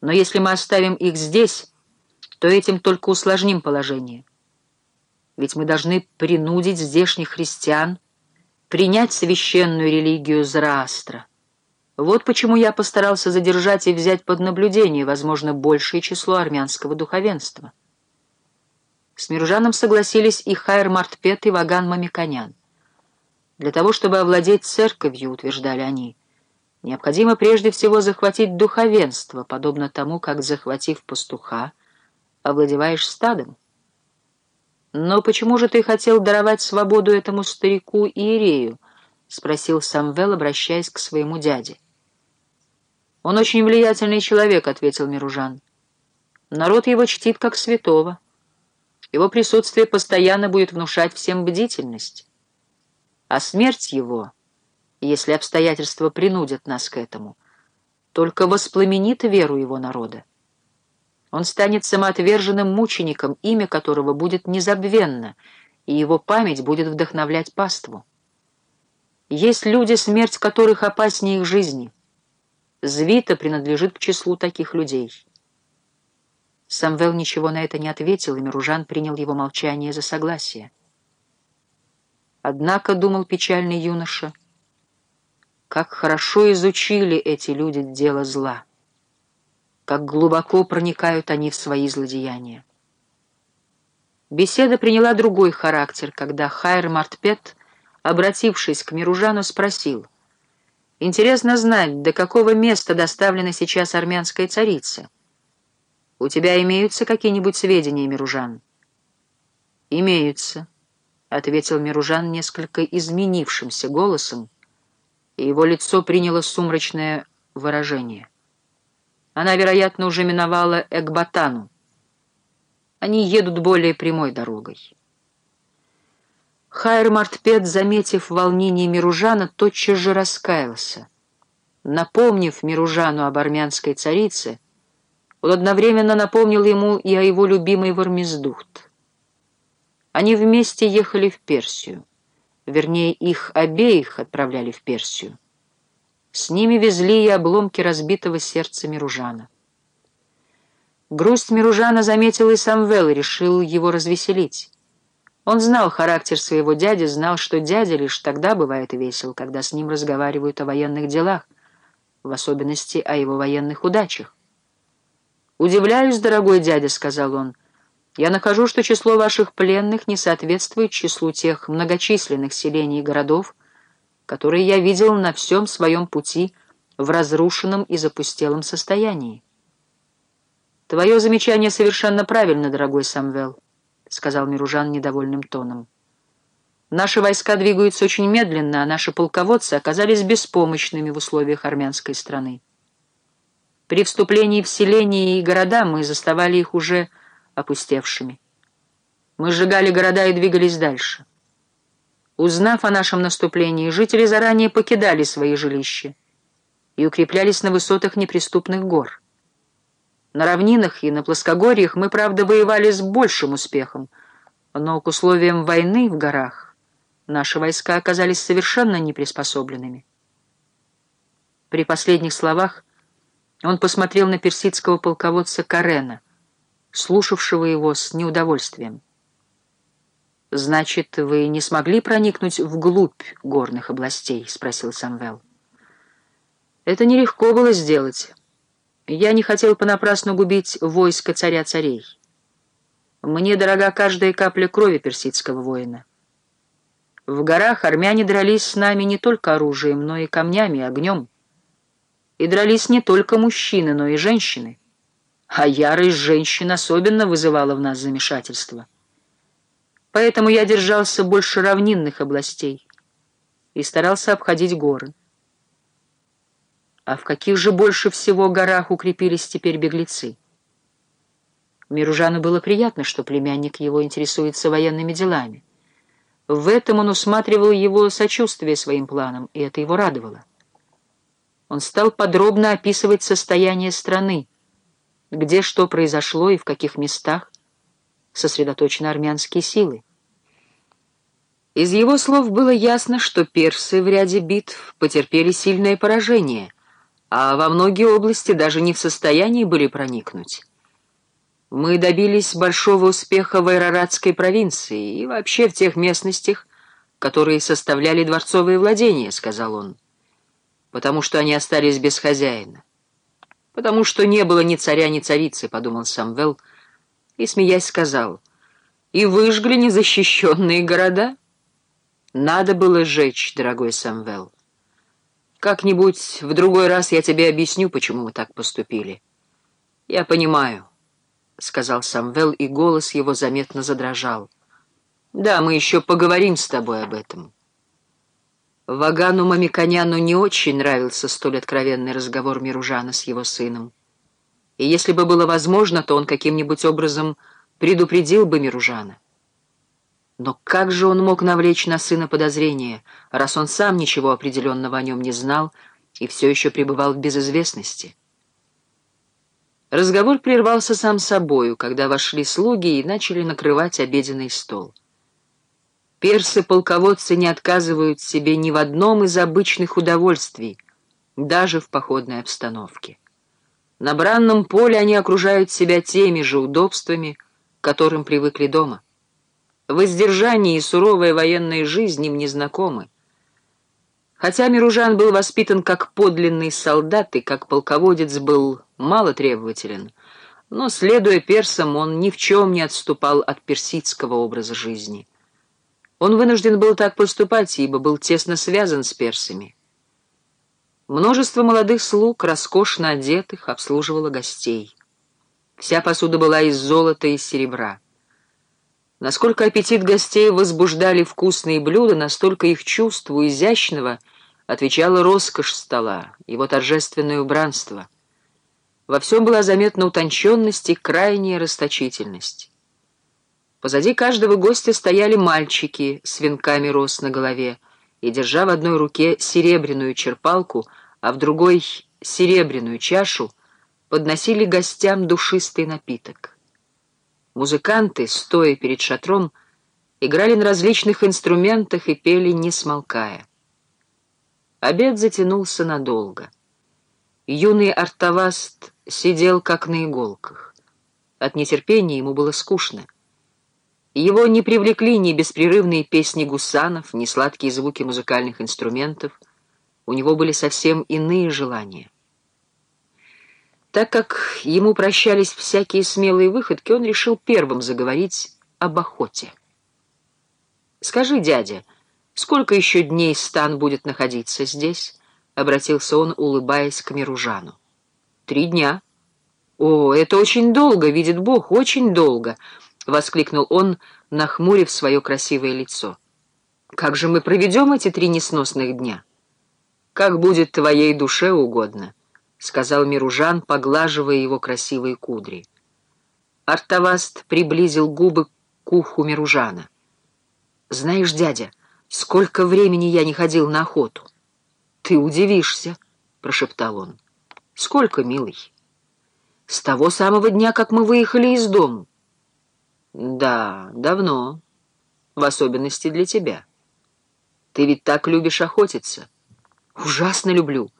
Но если мы оставим их здесь, то этим только усложним положение. Ведь мы должны принудить здешних христиан принять священную религию Зороастра. Вот почему я постарался задержать и взять под наблюдение, возможно, большее число армянского духовенства. С Миружаном согласились и Хайр Мартпет, и Ваган Мамиконян. Для того, чтобы овладеть церковью, утверждали они, необходимо прежде всего захватить духовенство, подобно тому, как, захватив пастуха, овладеваешь стадом. «Но почему же ты хотел даровать свободу этому старику Иерею?» — спросил Самвел, обращаясь к своему дяде. «Он очень влиятельный человек», — ответил Миружан. «Народ его чтит как святого». Его присутствие постоянно будет внушать всем бдительность. А смерть его, если обстоятельства принудят нас к этому, только воспламенит веру его народа. Он станет самоотверженным мучеником, имя которого будет незабвенно, и его память будет вдохновлять паству. Есть люди, смерть которых опаснее их жизни. Звита принадлежит к числу таких людей. Самвел ничего на это не ответил, и Миружан принял его молчание за согласие. Однако, — думал печальный юноша, — как хорошо изучили эти люди дело зла, как глубоко проникают они в свои злодеяния. Беседа приняла другой характер, когда Хайр Мартпет, обратившись к Миружану, спросил, «Интересно знать, до какого места доставлена сейчас армянская царица?» «У тебя имеются какие-нибудь сведения, Миружан?» «Имеются», — ответил Миружан несколько изменившимся голосом, и его лицо приняло сумрачное выражение. Она, вероятно, уже миновала Экбатану. Они едут более прямой дорогой. Хайр Мартпет, заметив волнение Миружана, тотчас же раскаялся. Напомнив Миружану об армянской царице, он одновременно напомнил ему и о его любимой Вармездухт. Они вместе ехали в Персию. Вернее, их обеих отправляли в Персию. С ними везли и обломки разбитого сердца Миружана. Грусть Миружана заметил и Самвел и решил его развеселить. Он знал характер своего дяди, знал, что дядя лишь тогда бывает весел, когда с ним разговаривают о военных делах, в особенности о его военных удачах. «Удивляюсь, дорогой дядя», — сказал он. «Я нахожу, что число ваших пленных не соответствует числу тех многочисленных селений и городов, которые я видел на всем своем пути в разрушенном и запустелом состоянии». «Твое замечание совершенно правильно, дорогой Самвел», — сказал Миружан недовольным тоном. «Наши войска двигаются очень медленно, а наши полководцы оказались беспомощными в условиях армянской страны. При вступлении в селения и города мы заставали их уже опустевшими. Мы сжигали города и двигались дальше. Узнав о нашем наступлении, жители заранее покидали свои жилища и укреплялись на высотах неприступных гор. На равнинах и на плоскогорьях мы, правда, воевали с большим успехом, но к условиям войны в горах наши войска оказались совершенно неприспособленными. При последних словах он посмотрел на персидского полководца Карена, слушавшего его с неудовольствием. «Значит, вы не смогли проникнуть вглубь горных областей?» — спросил Самвел. «Это нелегко было сделать. Я не хотел понапрасну губить войско царя-царей. Мне дорога каждая капля крови персидского воина. В горах армяне дрались с нами не только оружием, но и камнями и огнем. И дрались не только мужчины, но и женщины. А ярость женщин особенно вызывала в нас замешательство. Поэтому я держался больше равнинных областей и старался обходить горы. А в каких же больше всего горах укрепились теперь беглецы? Миружану было приятно, что племянник его интересуется военными делами. В этом он усматривал его сочувствие своим планам, и это его радовало он стал подробно описывать состояние страны, где что произошло и в каких местах сосредоточены армянские силы. Из его слов было ясно, что персы в ряде битв потерпели сильное поражение, а во многие области даже не в состоянии были проникнуть. Мы добились большого успеха в Айраратской провинции и вообще в тех местностях, которые составляли дворцовые владения, — сказал он, — потому что они остались без хозяина. Потому что не было ни царя, ни царицы, — подумал Самвел, и, смеясь, сказал, — и выжгли незащищенные города. Надо было сжечь, дорогой Самвел. Как-нибудь в другой раз я тебе объясню, почему мы так поступили. Я понимаю, — сказал Самвел, и голос его заметно задрожал. Да, мы еще поговорим с тобой об этом. Вагану Мамиконяну не очень нравился столь откровенный разговор Миружана с его сыном. И если бы было возможно, то он каким-нибудь образом предупредил бы Миружана. Но как же он мог навлечь на сына подозрения, раз он сам ничего определенного о нем не знал и все еще пребывал в безызвестности? Разговор прервался сам собою, когда вошли слуги и начали накрывать обеденный стол. Персы-полководцы не отказывают себе ни в одном из обычных удовольствий, даже в походной обстановке. На бранном поле они окружают себя теми же удобствами, к которым привыкли дома. Воздержание и суровая военная жизнь им незнакомы. Хотя Миружан был воспитан как подлинный солдат и как полководец был мало требователен, но, следуя персам, он ни в чем не отступал от персидского образа жизни. Он вынужден был так поступать, ибо был тесно связан с персами. Множество молодых слуг, роскошно одетых, обслуживало гостей. Вся посуда была из золота и серебра. Насколько аппетит гостей возбуждали вкусные блюда, настолько их чувству изящного отвечала роскошь стола, его торжественное убранство. Во всем была заметна утонченность и крайняя расточительность. Позади каждого гостя стояли мальчики с венками роз на голове и, держа в одной руке серебряную черпалку, а в другой — серебряную чашу, подносили гостям душистый напиток. Музыканты, стоя перед шатром, играли на различных инструментах и пели, не смолкая. Обед затянулся надолго. Юный артоваст сидел как на иголках. От нетерпения ему было скучно. Его не привлекли ни беспрерывные песни гусанов, ни сладкие звуки музыкальных инструментов. У него были совсем иные желания. Так как ему прощались всякие смелые выходки, он решил первым заговорить об охоте. «Скажи, дядя, сколько еще дней стан будет находиться здесь?» — обратился он, улыбаясь к Миружану. «Три дня». «О, это очень долго, видит Бог, очень долго!» — воскликнул он, нахмурив свое красивое лицо. «Как же мы проведем эти три несносных дня?» «Как будет твоей душе угодно». — сказал Миружан, поглаживая его красивые кудри. Артаваст приблизил губы к уху Миружана. «Знаешь, дядя, сколько времени я не ходил на охоту?» «Ты удивишься», — прошептал он. «Сколько, милый?» «С того самого дня, как мы выехали из дому». «Да, давно. В особенности для тебя. Ты ведь так любишь охотиться». «Ужасно люблю».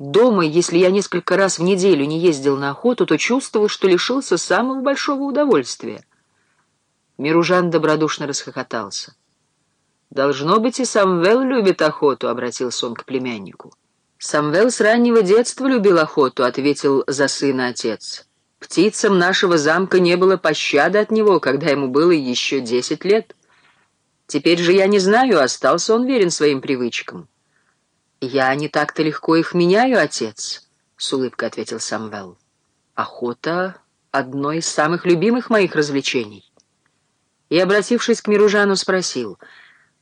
Дома, если я несколько раз в неделю не ездил на охоту, то чувствовал, что лишился самого большого удовольствия. Миружан добродушно расхохотался. «Должно быть, и Самвел любит охоту», — обратился он к племяннику. «Самвел с раннего детства любил охоту», — ответил за сына отец. «Птицам нашего замка не было пощады от него, когда ему было еще десять лет. Теперь же я не знаю, остался он верен своим привычкам». «Я не так-то легко их меняю, отец», — с улыбкой ответил Самвел. «Охота — одно из самых любимых моих развлечений». И, обратившись к Миружану, спросил,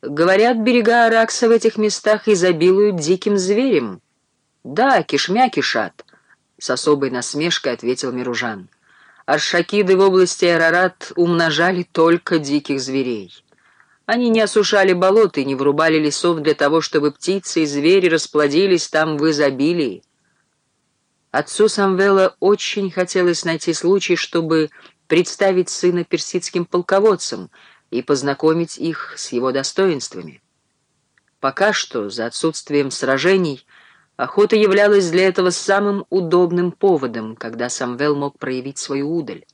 «Говорят, берега Аракса в этих местах изобилуют диким зверем?» «Да, кишмя кишат», — с особой насмешкой ответил Миружан. «Аршакиды в области Арарат умножали только диких зверей». Они не осушали болот и не врубали лесов для того, чтобы птицы и звери расплодились там в изобилии. Отцу Самвела очень хотелось найти случай, чтобы представить сына персидским полководцам и познакомить их с его достоинствами. Пока что, за отсутствием сражений, Охота являлась для этого самым удобным поводом, когда Самвел мог проявить свою удаль.